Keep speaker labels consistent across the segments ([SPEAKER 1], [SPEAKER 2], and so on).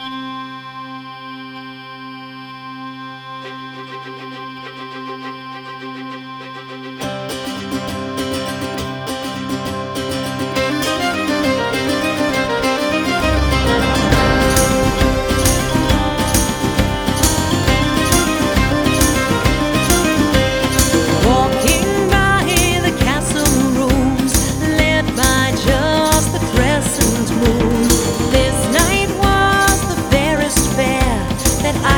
[SPEAKER 1] you that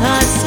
[SPEAKER 1] garras